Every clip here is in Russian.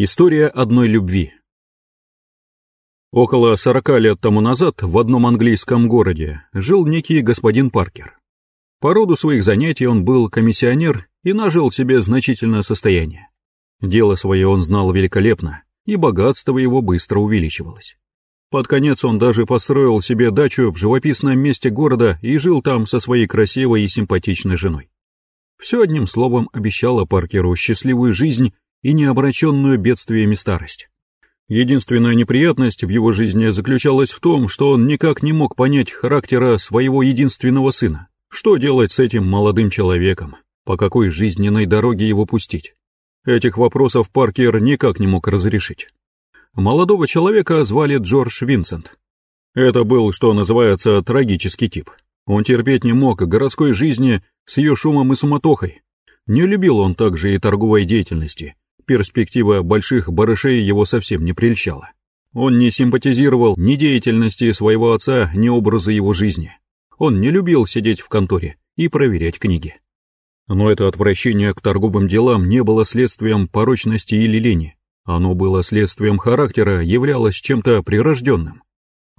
История одной любви. Около сорока лет тому назад в одном английском городе жил некий господин Паркер. По роду своих занятий он был комиссионер и нажил себе значительное состояние. Дело свое он знал великолепно, и богатство его быстро увеличивалось. Под конец он даже построил себе дачу в живописном месте города и жил там со своей красивой и симпатичной женой. Все одним словом обещало Паркеру счастливую жизнь и необращенную бедствиями старость. Единственная неприятность в его жизни заключалась в том, что он никак не мог понять характера своего единственного сына. Что делать с этим молодым человеком? По какой жизненной дороге его пустить? Этих вопросов Паркер никак не мог разрешить. Молодого человека звали Джордж Винсент. Это был, что называется, трагический тип. Он терпеть не мог городской жизни с ее шумом и суматохой. Не любил он также и торговой деятельности, перспектива больших барышей его совсем не прельщала. Он не симпатизировал ни деятельности своего отца, ни образа его жизни. Он не любил сидеть в конторе и проверять книги. Но это отвращение к торговым делам не было следствием порочности или лени. Оно было следствием характера, являлось чем-то прирожденным.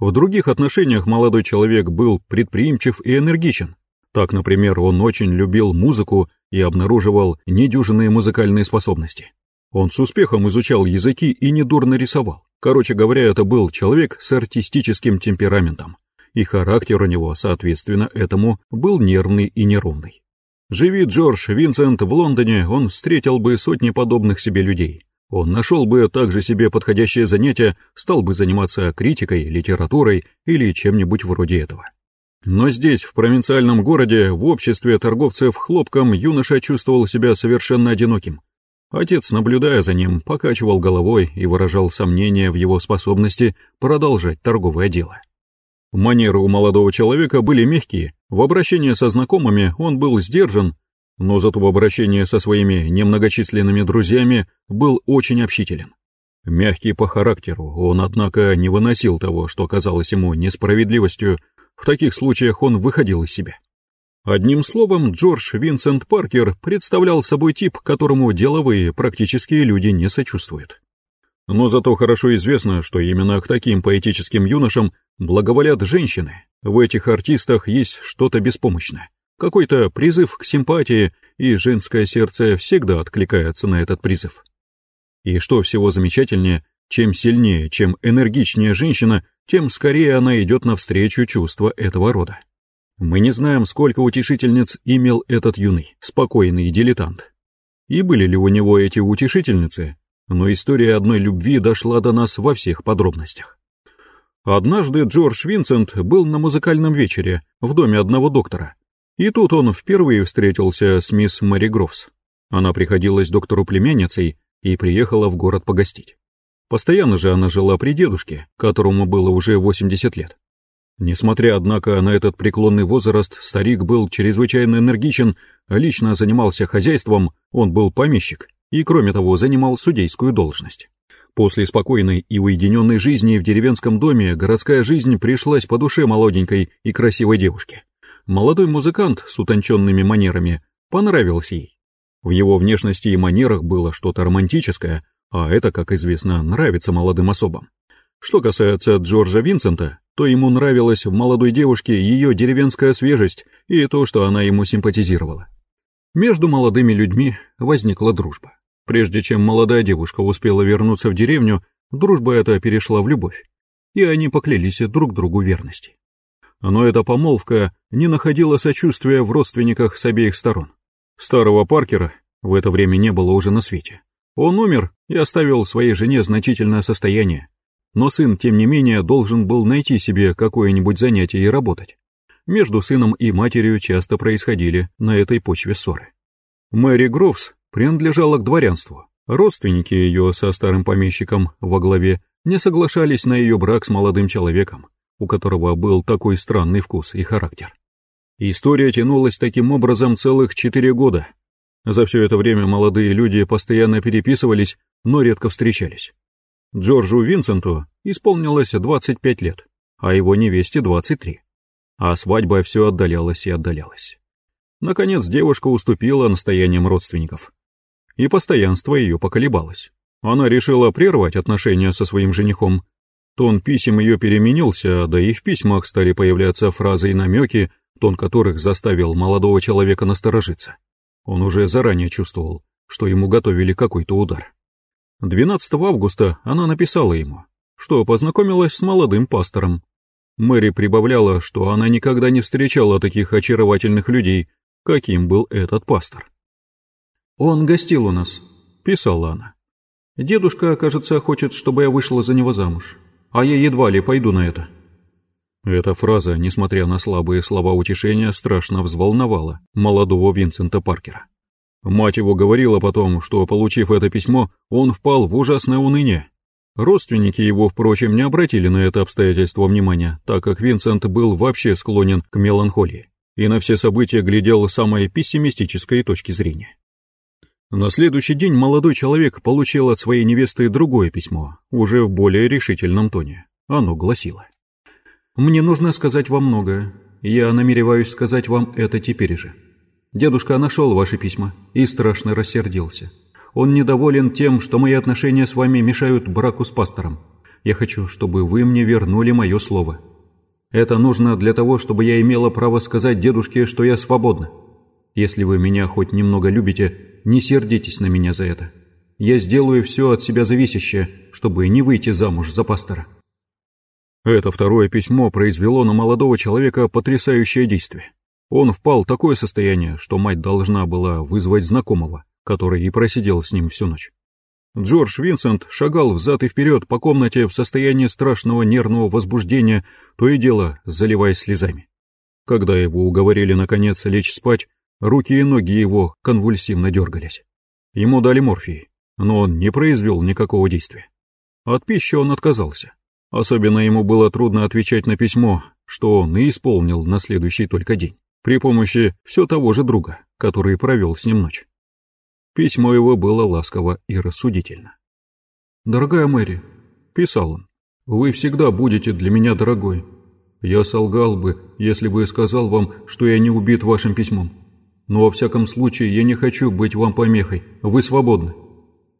В других отношениях молодой человек был предприимчив и энергичен. Так, например, он очень любил музыку и обнаруживал недюжинные музыкальные способности. Он с успехом изучал языки и недурно рисовал. Короче говоря, это был человек с артистическим темпераментом, и характер у него, соответственно, этому был нервный и неровный. Живи Джордж Винсент в Лондоне, он встретил бы сотни подобных себе людей. Он нашел бы также себе подходящее занятие, стал бы заниматься критикой, литературой или чем-нибудь вроде этого. Но здесь, в провинциальном городе, в обществе торговцев хлопком, юноша чувствовал себя совершенно одиноким. Отец, наблюдая за ним, покачивал головой и выражал сомнение в его способности продолжать торговое дело. Манеры у молодого человека были мягкие, в обращении со знакомыми он был сдержан, но зато в обращении со своими немногочисленными друзьями был очень общителен. Мягкий по характеру, он, однако, не выносил того, что казалось ему несправедливостью, в таких случаях он выходил из себя. Одним словом, Джордж Винсент Паркер представлял собой тип, которому деловые практические люди не сочувствуют. Но зато хорошо известно, что именно к таким поэтическим юношам благоволят женщины. В этих артистах есть что-то беспомощное, какой-то призыв к симпатии, и женское сердце всегда откликается на этот призыв. И что всего замечательнее, чем сильнее, чем энергичнее женщина, тем скорее она идет навстречу чувства этого рода. Мы не знаем, сколько утешительниц имел этот юный, спокойный дилетант. И были ли у него эти утешительницы, но история одной любви дошла до нас во всех подробностях. Однажды Джордж Винсент был на музыкальном вечере в доме одного доктора, и тут он впервые встретился с мисс Мэри Грофс. Она приходилась доктору племянницей и приехала в город погостить. Постоянно же она жила при дедушке, которому было уже 80 лет. Несмотря, однако, на этот преклонный возраст, старик был чрезвычайно энергичен, лично занимался хозяйством, он был помещик и, кроме того, занимал судейскую должность. После спокойной и уединенной жизни в деревенском доме городская жизнь пришлась по душе молоденькой и красивой девушке. Молодой музыкант с утонченными манерами понравился ей. В его внешности и манерах было что-то романтическое, а это, как известно, нравится молодым особам. Что касается Джорджа Винсента, то ему нравилась в молодой девушке ее деревенская свежесть и то, что она ему симпатизировала. Между молодыми людьми возникла дружба. Прежде чем молодая девушка успела вернуться в деревню, дружба эта перешла в любовь, и они поклялись друг другу верности. Но эта помолвка не находила сочувствия в родственниках с обеих сторон. Старого Паркера в это время не было уже на свете. Он умер и оставил своей жене значительное состояние, но сын, тем не менее, должен был найти себе какое-нибудь занятие и работать. Между сыном и матерью часто происходили на этой почве ссоры. Мэри Грофс принадлежала к дворянству. Родственники ее со старым помещиком во главе не соглашались на ее брак с молодым человеком, у которого был такой странный вкус и характер. История тянулась таким образом целых четыре года. За все это время молодые люди постоянно переписывались, но редко встречались. Джорджу Винсенту исполнилось 25 лет, а его невесте 23. А свадьба все отдалялась и отдалялась. Наконец девушка уступила настояниям родственников. И постоянство ее поколебалось. Она решила прервать отношения со своим женихом. Тон писем ее переменился, да и в письмах стали появляться фразы и намеки, тон которых заставил молодого человека насторожиться. Он уже заранее чувствовал, что ему готовили какой-то удар. 12 августа она написала ему, что познакомилась с молодым пастором. Мэри прибавляла, что она никогда не встречала таких очаровательных людей, каким был этот пастор. «Он гостил у нас», — писала она. «Дедушка, кажется, хочет, чтобы я вышла за него замуж, а я едва ли пойду на это». Эта фраза, несмотря на слабые слова утешения, страшно взволновала молодого Винсента Паркера. Мать его говорила потом, что, получив это письмо, он впал в ужасное уныние. Родственники его, впрочем, не обратили на это обстоятельство внимания, так как Винсент был вообще склонен к меланхолии и на все события глядел с самой пессимистической точки зрения. На следующий день молодой человек получил от своей невесты другое письмо, уже в более решительном тоне. Оно гласило. «Мне нужно сказать вам многое. Я намереваюсь сказать вам это теперь же. Дедушка нашел ваши письма и страшно рассердился. Он недоволен тем, что мои отношения с вами мешают браку с пастором. Я хочу, чтобы вы мне вернули мое слово. Это нужно для того, чтобы я имела право сказать дедушке, что я свободна. Если вы меня хоть немного любите, не сердитесь на меня за это. Я сделаю все от себя зависящее, чтобы не выйти замуж за пастора». Это второе письмо произвело на молодого человека потрясающее действие. Он впал в такое состояние, что мать должна была вызвать знакомого, который и просидел с ним всю ночь. Джордж Винсент шагал взад и вперед по комнате в состоянии страшного нервного возбуждения, то и дело заливаясь слезами. Когда его уговорили наконец лечь спать, руки и ноги его конвульсивно дергались. Ему дали морфий, но он не произвел никакого действия. От пищи он отказался. Особенно ему было трудно отвечать на письмо, что он и исполнил на следующий только день при помощи все того же друга, который провел с ним ночь. Письмо его было ласково и рассудительно. «Дорогая Мэри», — писал он, — «вы всегда будете для меня дорогой. Я солгал бы, если бы сказал вам, что я не убит вашим письмом. Но во всяком случае я не хочу быть вам помехой, вы свободны.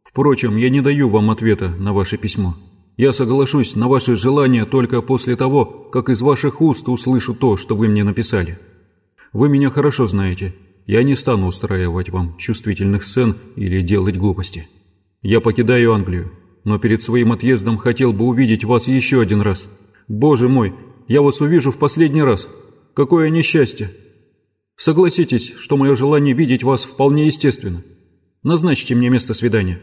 Впрочем, я не даю вам ответа на ваше письмо. Я соглашусь на ваши желания только после того, как из ваших уст услышу то, что вы мне написали». Вы меня хорошо знаете. Я не стану устраивать вам чувствительных сцен или делать глупости. Я покидаю Англию, но перед своим отъездом хотел бы увидеть вас еще один раз. Боже мой, я вас увижу в последний раз. Какое несчастье! Согласитесь, что мое желание видеть вас вполне естественно. Назначьте мне место свидания.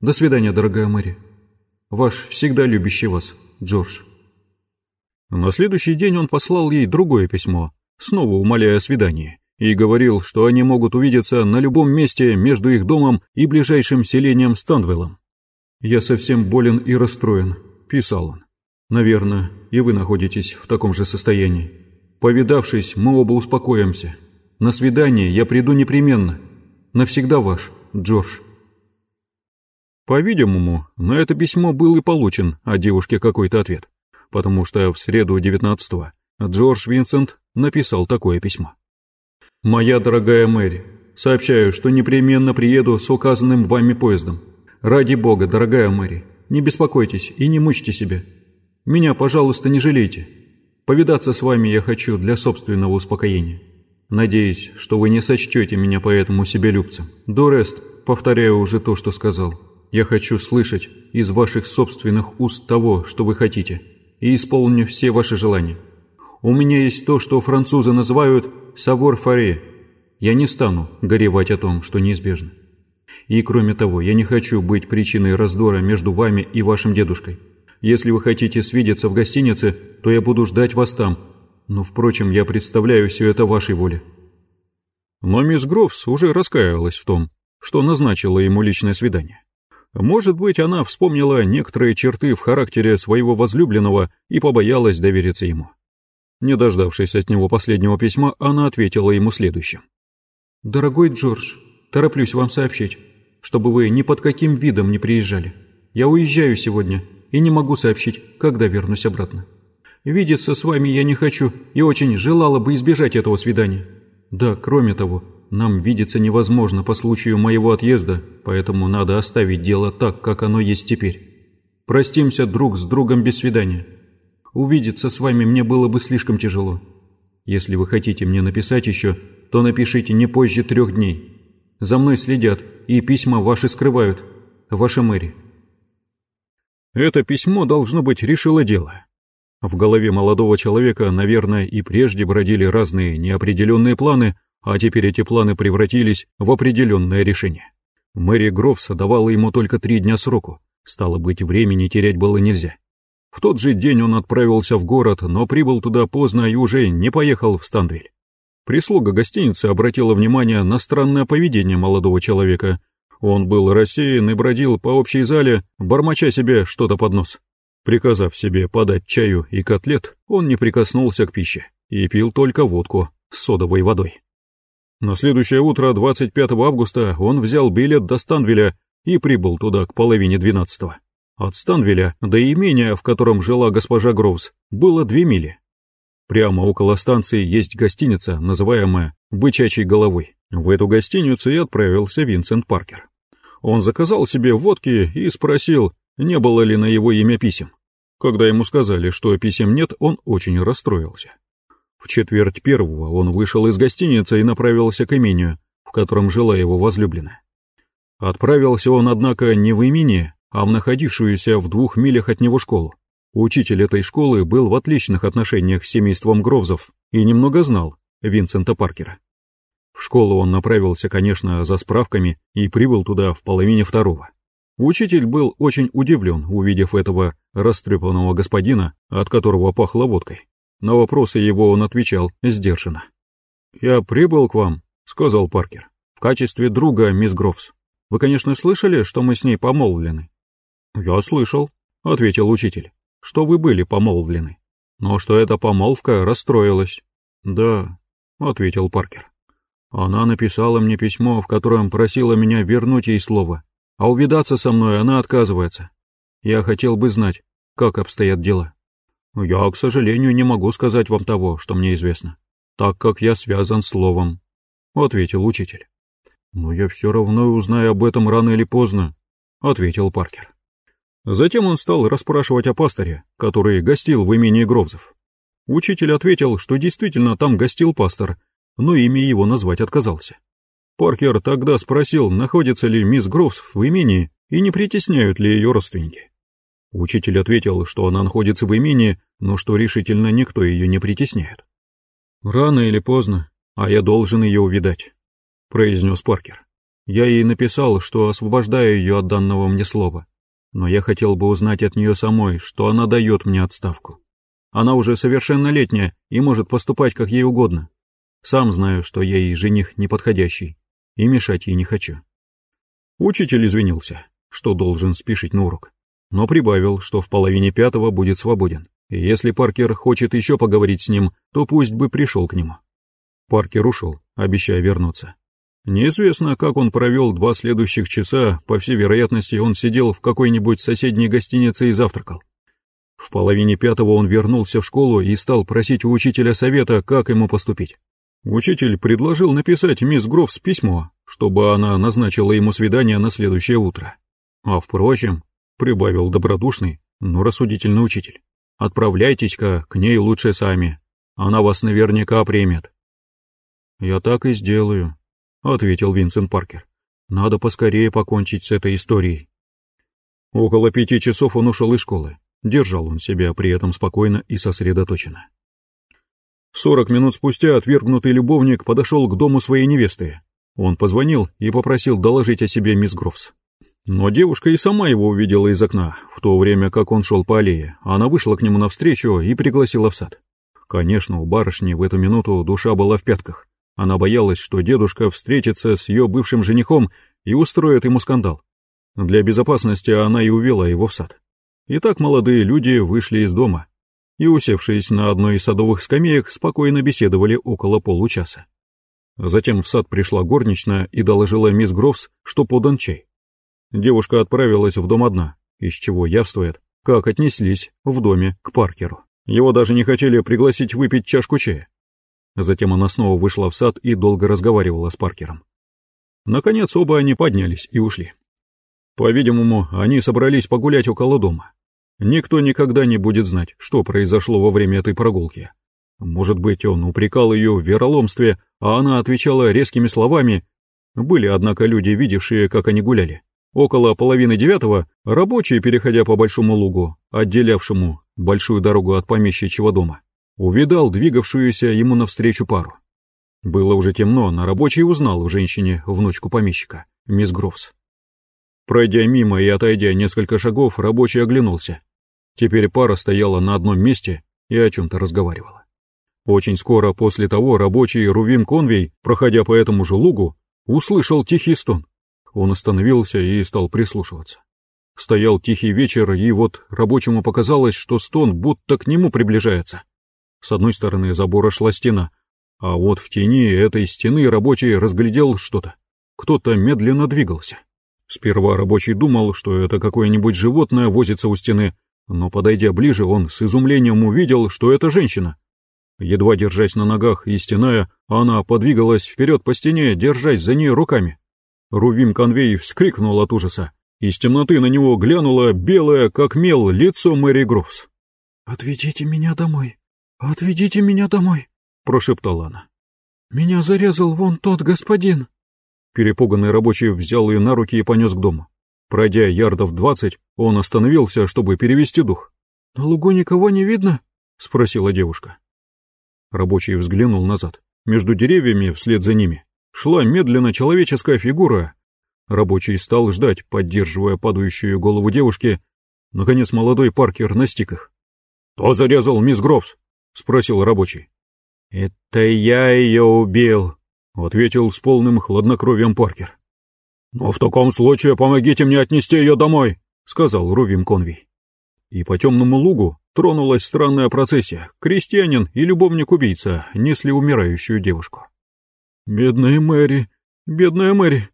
До свидания, дорогая Мэри. Ваш всегда любящий вас, Джордж. На следующий день он послал ей другое письмо, снова умоляя о свидании, и говорил, что они могут увидеться на любом месте между их домом и ближайшим селением Станвеллом. «Я совсем болен и расстроен», — писал он. «Наверное, и вы находитесь в таком же состоянии. Повидавшись, мы оба успокоимся. На свидание я приду непременно. Навсегда ваш, Джордж». По-видимому, на это письмо был и получен от девушки какой-то ответ, потому что в среду 19-го Джордж Винсент написал такое письмо. «Моя дорогая Мэри, сообщаю, что непременно приеду с указанным вами поездом. Ради бога, дорогая Мэри, не беспокойтесь и не мучьте себя. Меня, пожалуйста, не жалейте. Повидаться с вами я хочу для собственного успокоения. Надеюсь, что вы не сочтете меня поэтому себелюбцем. Дурест, повторяю уже то, что сказал. Я хочу слышать из ваших собственных уст того, что вы хотите, и исполню все ваши желания. У меня есть то, что французы называют «савор-фаре». Я не стану горевать о том, что неизбежно. И кроме того, я не хочу быть причиной раздора между вами и вашим дедушкой. Если вы хотите свидеться в гостинице, то я буду ждать вас там. Но, впрочем, я представляю все это вашей воле». Но мисс Грофс уже раскаялась в том, что назначила ему личное свидание. Может быть, она вспомнила некоторые черты в характере своего возлюбленного и побоялась довериться ему. Не дождавшись от него последнего письма, она ответила ему следующим. «Дорогой Джордж, тороплюсь вам сообщить, чтобы вы ни под каким видом не приезжали. Я уезжаю сегодня и не могу сообщить, когда вернусь обратно. Видеться с вами я не хочу и очень желала бы избежать этого свидания. Да, кроме того, нам видеться невозможно по случаю моего отъезда, поэтому надо оставить дело так, как оно есть теперь. Простимся друг с другом без свидания. Увидеться с вами мне было бы слишком тяжело. Если вы хотите мне написать еще, то напишите не позже трех дней. За мной следят, и письма ваши скрывают. Ваша Мэри. Это письмо, должно быть, решило дело. В голове молодого человека, наверное, и прежде бродили разные неопределенные планы, а теперь эти планы превратились в определенное решение. Мэри Грофса давала ему только три дня сроку, стало быть, времени терять было нельзя. В тот же день он отправился в город, но прибыл туда поздно и уже не поехал в Станвиль. Прислуга гостиницы обратила внимание на странное поведение молодого человека. Он был рассеян и бродил по общей зале, бормоча себе что-то под нос. Приказав себе подать чаю и котлет, он не прикоснулся к пище и пил только водку с содовой водой. На следующее утро, 25 августа, он взял билет до Станвиля и прибыл туда к половине двенадцатого. От Станвиля до имения, в котором жила госпожа Гроувс, было две мили. Прямо около станции есть гостиница, называемая «Бычачьей головой». В эту гостиницу и отправился Винсент Паркер. Он заказал себе водки и спросил, не было ли на его имя писем. Когда ему сказали, что писем нет, он очень расстроился. В четверть первого он вышел из гостиницы и направился к имению, в котором жила его возлюбленная. Отправился он, однако, не в имение, а в находившуюся в двух милях от него школу. Учитель этой школы был в отличных отношениях с семейством Гровзов и немного знал Винсента Паркера. В школу он направился, конечно, за справками и прибыл туда в половине второго. Учитель был очень удивлен, увидев этого растрепанного господина, от которого пахло водкой. На вопросы его он отвечал сдержанно. «Я прибыл к вам», — сказал Паркер, — «в качестве друга мисс Грофс. Вы, конечно, слышали, что мы с ней помолвлены?» «Я слышал», — ответил учитель что вы были помолвлены, но что эта помолвка расстроилась. Да, ответил Паркер. Она написала мне письмо, в котором просила меня вернуть ей слово, а увидаться со мной она отказывается. Я хотел бы знать, как обстоят дела. Я, к сожалению, не могу сказать вам того, что мне известно, так как я связан словом, ответил учитель. Но я все равно узнаю об этом рано или поздно, ответил Паркер. Затем он стал расспрашивать о пасторе, который гостил в имении Гровзов. Учитель ответил, что действительно там гостил пастор, но имя его назвать отказался. Паркер тогда спросил, находится ли мисс Гровс в имении и не притесняют ли ее родственники. Учитель ответил, что она находится в имении, но что решительно никто ее не притесняет. «Рано или поздно, а я должен ее увидать», — произнес Паркер. «Я ей написал, что освобождаю ее от данного мне слова но я хотел бы узнать от нее самой, что она дает мне отставку. Она уже совершеннолетняя и может поступать как ей угодно. Сам знаю, что я ей жених неподходящий, и мешать ей не хочу. Учитель извинился, что должен спешить на урок, но прибавил, что в половине пятого будет свободен, и если Паркер хочет еще поговорить с ним, то пусть бы пришел к нему. Паркер ушел, обещая вернуться. Неизвестно, как он провел два следующих часа, по всей вероятности, он сидел в какой-нибудь соседней гостинице и завтракал. В половине пятого он вернулся в школу и стал просить у учителя совета, как ему поступить. Учитель предложил написать мисс Грофс письмо, чтобы она назначила ему свидание на следующее утро. А впрочем, прибавил добродушный, но рассудительный учитель, отправляйтесь-ка к ней лучше сами, она вас наверняка примет. Я так и сделаю, — ответил Винсент Паркер. «Надо поскорее покончить с этой историей». Около пяти часов он ушел из школы. Держал он себя при этом спокойно и сосредоточенно. Сорок минут спустя отвергнутый любовник подошел к дому своей невесты. Он позвонил и попросил доложить о себе мисс Грофс. Но девушка и сама его увидела из окна, в то время как он шел по аллее. Она вышла к нему навстречу и пригласила в сад. Конечно, у барышни в эту минуту душа была в пятках. Она боялась, что дедушка встретится с ее бывшим женихом и устроит ему скандал. Для безопасности она и увела его в сад. Итак, молодые люди вышли из дома и, усевшись на одной из садовых скамеек, спокойно беседовали около получаса. Затем в сад пришла горничная и доложила мисс Грофс, что подан чай. Девушка отправилась в дом одна, из чего явствует, как отнеслись в доме к Паркеру. Его даже не хотели пригласить выпить чашку чая. Затем она снова вышла в сад и долго разговаривала с Паркером. Наконец оба они поднялись и ушли. По-видимому, они собрались погулять около дома. Никто никогда не будет знать, что произошло во время этой прогулки. Может быть, он упрекал ее в вероломстве, а она отвечала резкими словами. Были, однако, люди, видевшие, как они гуляли. Около половины девятого рабочий, переходя по большому лугу, отделявшему большую дорогу от помещичьего дома, увидал двигавшуюся ему навстречу пару. Было уже темно, но рабочий узнал в женщине внучку помещика, мисс Грофс. Пройдя мимо и отойдя несколько шагов, рабочий оглянулся. Теперь пара стояла на одном месте и о чем-то разговаривала. Очень скоро после того рабочий Рувим Конвей, проходя по этому же лугу, услышал тихий стон. Он остановился и стал прислушиваться. Стоял тихий вечер, и вот рабочему показалось, что стон будто к нему приближается. С одной стороны забора шла стена, а вот в тени этой стены рабочий разглядел что-то. Кто-то медленно двигался. Сперва рабочий думал, что это какое-нибудь животное возится у стены, но, подойдя ближе, он с изумлением увидел, что это женщина. Едва держась на ногах и стеная, она подвигалась вперед по стене, держась за ней руками. Рувим Конвей вскрикнул от ужаса. Из темноты на него глянуло белое, как мел, лицо Мэри Грофс. «Отведите меня домой! Отведите меня домой!» — прошептала она. «Меня зарезал вон тот господин!» Перепуганный рабочий взял ее на руки и понес к дому. Пройдя ярдов двадцать, он остановился, чтобы перевести дух. «На лугу никого не видно?» — спросила девушка. Рабочий взглянул назад. Между деревьями, вслед за ними, шла медленно человеческая фигура. Рабочий стал ждать, поддерживая падающую голову девушки. Наконец молодой Паркер настиг их. «Кто зарезал мисс Гробс?» — спросил рабочий. «Это я ее убил», — ответил с полным хладнокровием Паркер. «Но в таком случае помогите мне отнести ее домой», — сказал Рувим Конвей. И по темному лугу тронулась странная процессия. Крестьянин и любовник-убийца несли умирающую девушку. «Бедная Мэри, бедная Мэри,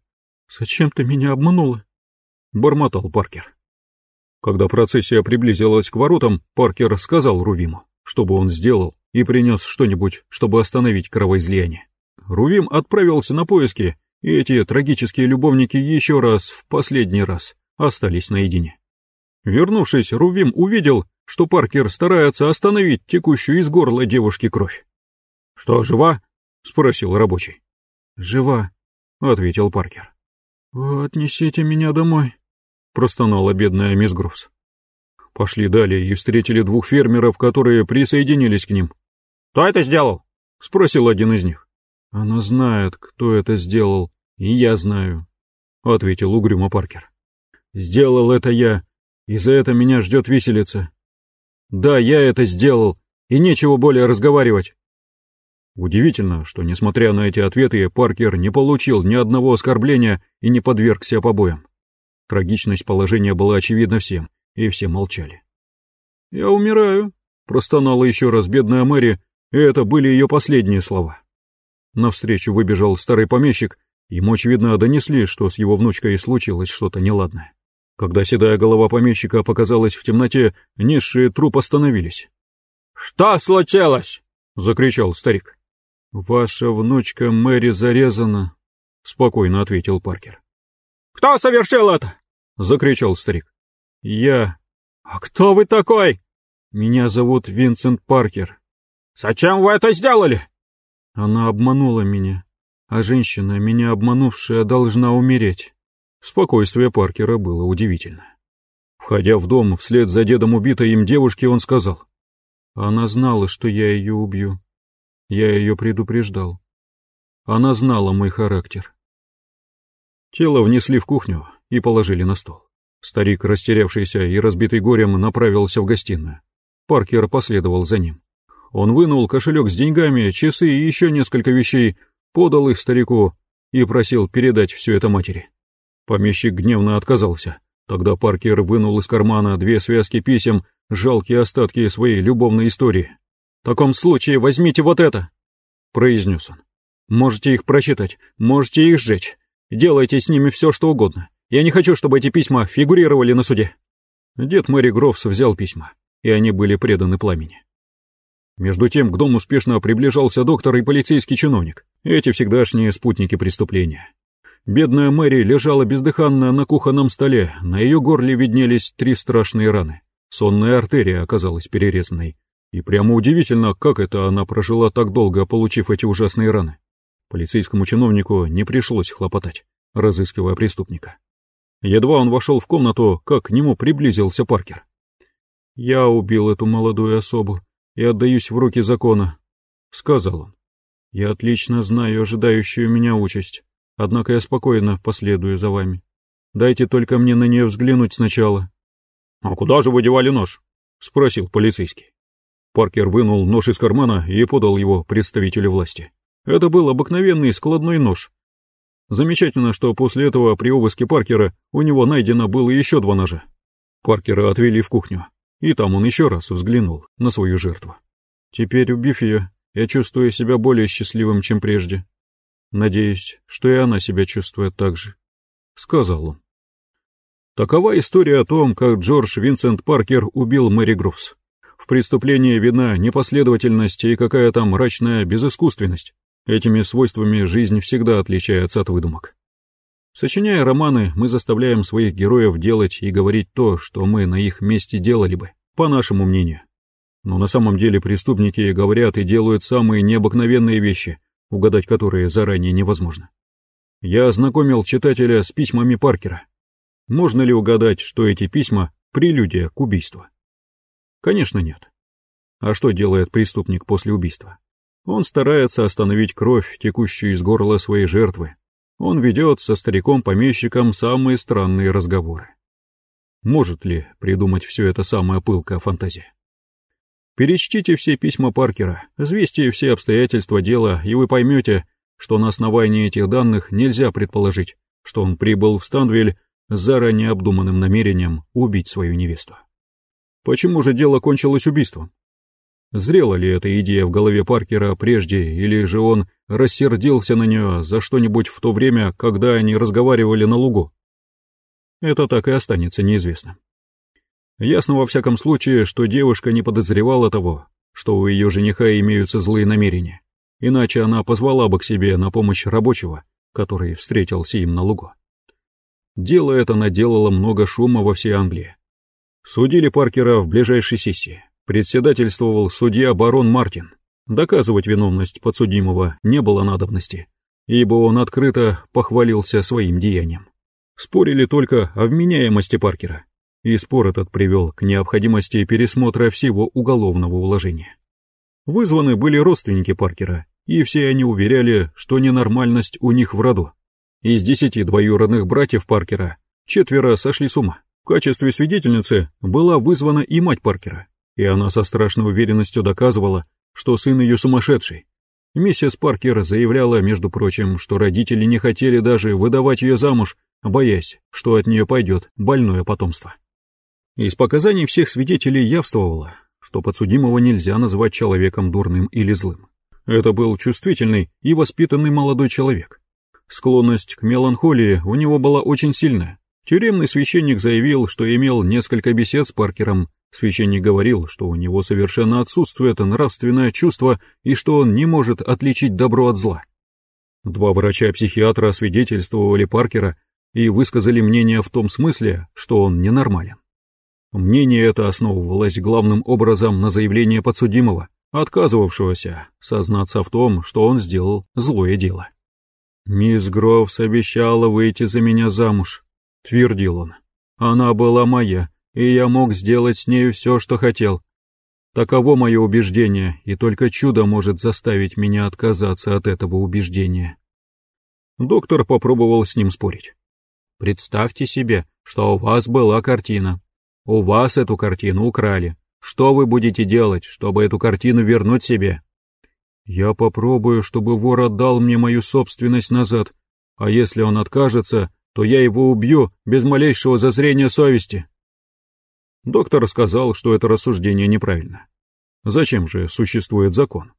зачем ты меня обманула?» — бормотал Паркер. Когда процессия приблизилась к воротам, Паркер сказал Рувиму, чтобы он сделал, и принес что-нибудь, чтобы остановить кровоизлияние. Рувим отправился на поиски, и эти трагические любовники еще раз, в последний раз, остались наедине. Вернувшись, Рувим увидел, что Паркер старается остановить текущую из горла девушки кровь. «Что, жива?» — спросил рабочий. «Жива», — ответил Паркер. «Отнесите меня домой», — простонала бедная мисс Грофс. Пошли далее и встретили двух фермеров, которые присоединились к ним. «Кто это сделал?» — спросил один из них. «Она знает, кто это сделал, и я знаю», — ответил угрюмо Паркер. «Сделал это я, и за это меня ждет виселица. Да, я это сделал, и нечего более разговаривать. Удивительно, что, несмотря на эти ответы, Паркер не получил ни одного оскорбления и не подвергся побоям. Трагичность положения была очевидна всем, и все молчали. «Я умираю», — простонала еще раз бедная Мэри, и это были ее последние слова. Навстречу выбежал старый помещик, ему, очевидно, донесли, что с его внучкой случилось что-то неладное. Когда седая голова помещика показалась в темноте, низшие труп остановились. «Что случилось?» — закричал старик. «Ваша внучка Мэри зарезана», — спокойно ответил Паркер. «Кто совершил это?» — закричал старик. «Я». «А кто вы такой?» «Меня зовут Винсент Паркер». «Зачем вы это сделали?» «Она обманула меня, а женщина, меня обманувшая, должна умереть». Спокойствие Паркера было удивительно. Входя в дом вслед за дедом убитой им девушки, он сказал. «Она знала, что я ее убью. Я ее предупреждал. Она знала мой характер. Тело внесли в кухню и положили на стол. Старик, растерявшийся и разбитый горем, направился в гостиную. Паркер последовал за ним. Он вынул кошелек с деньгами, часы и еще несколько вещей, подал их старику и просил передать все это матери. Помещик гневно отказался. Тогда Паркер вынул из кармана две связки писем, жалкие остатки своей любовной истории. В таком случае возьмите вот это, — произнес он. Можете их прочитать, можете их сжечь. Делайте с ними все, что угодно. Я не хочу, чтобы эти письма фигурировали на суде. Дед Мэри Грофс взял письма, и они были преданы пламени. Между тем к дому успешно приближался доктор и полицейский чиновник, эти всегдашние спутники преступления. Бедная Мэри лежала бездыханно на кухонном столе, на ее горле виднелись три страшные раны. Сонная артерия оказалась перерезанной. И прямо удивительно, как это она прожила так долго, получив эти ужасные раны. Полицейскому чиновнику не пришлось хлопотать, разыскивая преступника. Едва он вошел в комнату, как к нему приблизился Паркер. «Я убил эту молодую особу и отдаюсь в руки закона», — сказал он. «Я отлично знаю ожидающую меня участь. Однако я спокойно последую за вами. Дайте только мне на нее взглянуть сначала. — А куда же вы девали нож? — спросил полицейский. Паркер вынул нож из кармана и подал его представителю власти. Это был обыкновенный складной нож. Замечательно, что после этого при обыске Паркера у него найдено было еще два ножа. Паркера отвели в кухню, и там он еще раз взглянул на свою жертву. Теперь, убив ее, я чувствую себя более счастливым, чем прежде. Надеюсь, что и она себя чувствует так же», — сказал он. Такова история о том, как Джордж Винсент Паркер убил Мэри Грувс. В преступлении видна непоследовательность и какая-то мрачная безыскусственность. Этими свойствами жизнь всегда отличается от выдумок. Сочиняя романы, мы заставляем своих героев делать и говорить то, что мы на их месте делали бы, по нашему мнению. Но на самом деле преступники говорят и делают самые необыкновенные вещи, угадать которые заранее невозможно. Я ознакомил читателя с письмами Паркера. Можно ли угадать, что эти письма — прелюдия к убийству? Конечно, нет. А что делает преступник после убийства? Он старается остановить кровь, текущую из горла своей жертвы. Он ведет со стариком-помещиком самые странные разговоры. Может ли придумать все это самая пылкая фантазия? Перечтите все письма Паркера, взвесьте все обстоятельства дела, и вы поймете, что на основании этих данных нельзя предположить, что он прибыл в Станвиль с заранее обдуманным намерением убить свою невесту. Почему же дело кончилось убийством? Зрела ли эта идея в голове Паркера прежде, или же он рассердился на нее за что-нибудь в то время, когда они разговаривали на лугу? Это так и останется неизвестным. Ясно во всяком случае, что девушка не подозревала того, что у ее жениха имеются злые намерения, иначе она позвала бы к себе на помощь рабочего, который встретился им на лугу. Дело это наделало много шума во всей Англии. Судили Паркера в ближайшей сессии. Председательствовал судья барон Мартин. Доказывать виновность подсудимого не было надобности, ибо он открыто похвалился своим деянием. Спорили только о вменяемости Паркера, и спор этот привел к необходимости пересмотра всего уголовного уложения. Вызваны были родственники Паркера, и все они уверяли, что ненормальность у них в роду. Из десяти двоюродных братьев Паркера четверо сошли с ума. В качестве свидетельницы была вызвана и мать Паркера, и она со страшной уверенностью доказывала, что сын ее сумасшедший. Миссис Паркер заявляла, между прочим, что родители не хотели даже выдавать ее замуж, боясь, что от нее пойдет больное потомство. Из показаний всех свидетелей явствовало, что подсудимого нельзя назвать человеком дурным или злым. Это был чувствительный и воспитанный молодой человек. Склонность к меланхолии у него была очень сильная. Тюремный священник заявил, что имел несколько бесед с Паркером. Священник говорил, что у него совершенно отсутствует нравственное чувство и что он не может отличить добро от зла. Два врача-психиатра освидетельствовали Паркера и высказали мнение в том смысле, что он ненормален. Мнение это основывалось главным образом на заявлении подсудимого, отказывавшегося сознаться в том, что он сделал злое дело. «Мисс Гроувс обещала выйти за меня замуж», — твердил он. «Она была моя, и я мог сделать с нею все, что хотел. Таково мое убеждение, и только чудо может заставить меня отказаться от этого убеждения». Доктор попробовал с ним спорить. «Представьте себе, что у вас была картина, у вас эту картину украли. Что вы будете делать, чтобы эту картину вернуть себе? Я попробую, чтобы вор отдал мне мою собственность назад, а если он откажется, то я его убью без малейшего зазрения совести. Доктор сказал, что это рассуждение неправильно. Зачем же существует закон?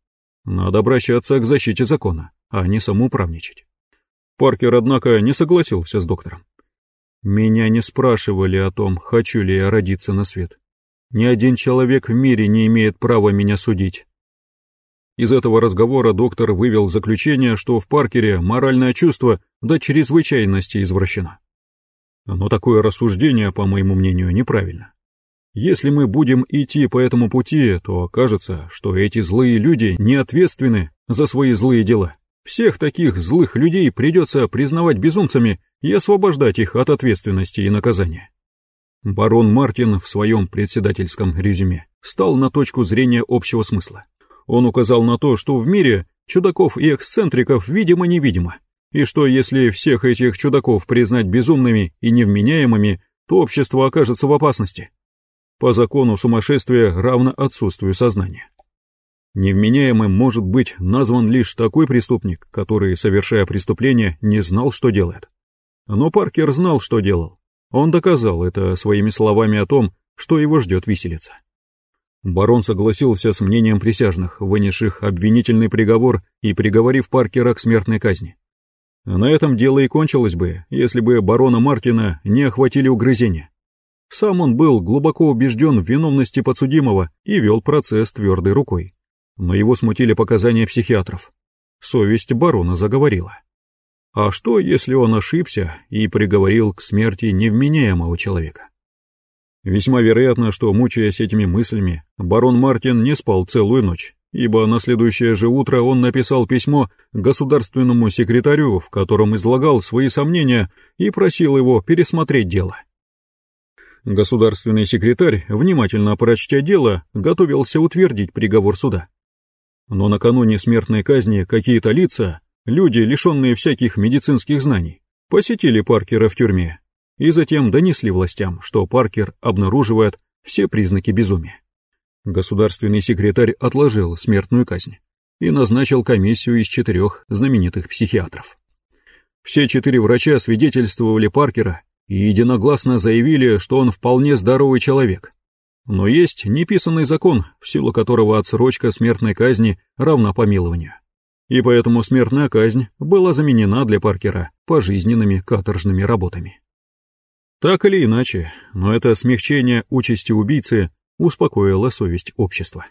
Надо обращаться к защите закона, а не самоуправничать. Паркер, однако, не согласился с доктором. Меня не спрашивали о том, хочу ли я родиться на свет. Ни один человек в мире не имеет права меня судить. Из этого разговора доктор вывел заключение, что в Паркере моральное чувство до чрезвычайности извращено. Но такое рассуждение, по моему мнению, неправильно. Если мы будем идти по этому пути, то окажется, что эти злые люди не ответственны за свои злые дела. Всех таких злых людей придется признавать безумцами и освобождать их от ответственности и наказания. Барон Мартин в своем председательском резюме стал на точку зрения общего смысла. Он указал на то, что в мире чудаков и эксцентриков видимо-невидимо, и что если всех этих чудаков признать безумными и невменяемыми, то общество окажется в опасности. По закону сумасшествия равно отсутствию сознания. Невменяемым может быть назван лишь такой преступник, который, совершая преступление, не знал, что делает. Но Паркер знал, что делал. Он доказал это своими словами о том, что его ждет виселица. Барон согласился с мнением присяжных, вынесших обвинительный приговор и приговорив Паркера к смертной казни. На этом дело и кончилось бы, если бы барона Мартина не охватили угрызения. Сам он был глубоко убежден в виновности подсудимого и вел процесс твердой рукой. Но его смутили показания психиатров. Совесть барона заговорила. А что, если он ошибся и приговорил к смерти невменяемого человека? Весьма вероятно, что, мучаясь этими мыслями, барон Мартин не спал целую ночь, ибо на следующее же утро он написал письмо государственному секретарю, в котором излагал свои сомнения и просил его пересмотреть дело. Государственный секретарь, внимательно прочтя дело, готовился утвердить приговор суда. Но накануне смертной казни какие-то лица, Люди, лишенные всяких медицинских знаний, посетили Паркера в тюрьме и затем донесли властям, что Паркер обнаруживает все признаки безумия. Государственный секретарь отложил смертную казнь и назначил комиссию из четырех знаменитых психиатров. Все четыре врача свидетельствовали Паркера и единогласно заявили, что он вполне здоровый человек. Но есть неписанный закон, в силу которого отсрочка смертной казни равна помилованию и поэтому смертная казнь была заменена для Паркера пожизненными каторжными работами. Так или иначе, но это смягчение участи убийцы успокоило совесть общества.